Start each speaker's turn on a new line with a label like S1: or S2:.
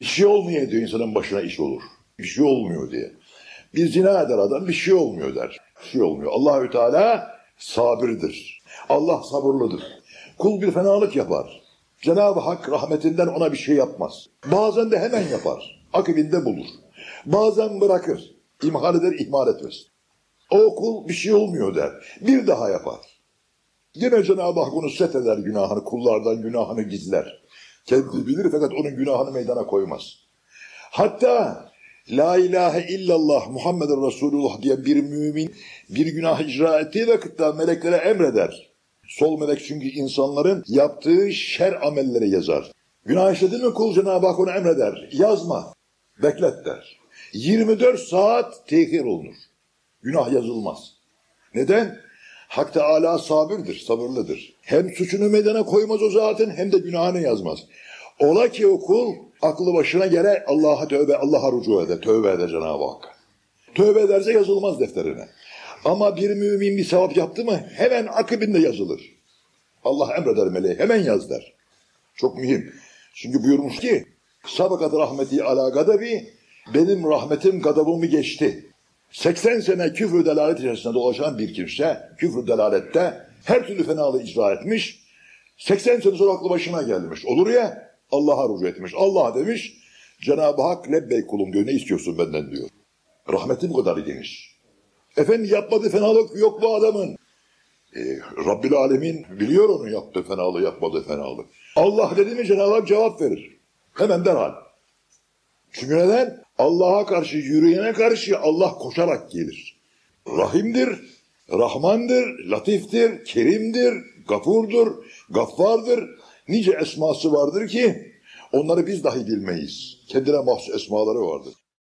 S1: Bir şey olmuyor diyor insanın başına iş olur. Bir şey olmuyor diye. Bir zina eder adam bir şey olmuyor der. Bir şey olmuyor. Allahü Teala sabirdir. Allah sabırlıdır. Kul bir fenalık yapar. Cenab-ı Hak rahmetinden ona bir şey yapmaz. Bazen de hemen yapar. Akibinde bulur. Bazen bırakır. İmhal eder, ihmal etmez. O kul bir şey olmuyor der. Bir daha yapar. Yine Cenab-ı Hak onu set eder günahını, kullardan günahını gizler. Kendi bilir fakat onun günahını meydana koymaz. Hatta La ilahe illallah Muhammeden Resulullah diye bir mümin bir günah icra ettiği vakitte meleklere emreder. Sol melek çünkü insanların yaptığı şer amelleri yazar. Günah işledin mi kul Cenab-ı Hak onu emreder. Yazma, beklet der. 24 saat tehir olunur. Günah yazılmaz. Neden? Hak Teala sabirdir, sabırlıdır. Hem suçunu meydana koymaz o zaten hem de günahını yazmaz. Ola ki o kul aklı başına gele Allah'a tövbe, Allah'a rücu eder, tövbe eder Cenab-ı Hak. Tövbe ederse yazılmaz defterine. Ama bir mümin bir sevap yaptı mı hemen akibinde yazılır. Allah emreder meleğe hemen yaz der. Çok mühim. Çünkü buyurmuş ki sabakat rahmeti ala gadabi benim rahmetim gadabımı geçti. 80 sene küfür delalet içerisinde dolaşan bir kimse küfür delalette her türlü fenalığı icra etmiş. 80 sene sonra aklı başına gelmiş. Olur ya Allah'a rücu etmiş. Allah demiş Cenab-ı Hak lebbey kulum diyor ne istiyorsun benden diyor. Rahmetim bu kadar geniş. Efendim yapmadığı fenalık yok bu adamın. E, Rabbil Alemin biliyor onun yaptığı fenalığı yapmadığı fenalığı. Allah dedi mi Cenab-ı Hak cevap verir. Hemen derhal. Çünkü neden? Allah'a karşı yürüyene karşı Allah koşarak gelir. Rahimdir, Rahmandır, Latiftir, Kerimdir, Gafurdur, Gaffardır. Nice esması vardır ki onları biz dahi bilmeyiz. Kendine mahsus esmaları vardır.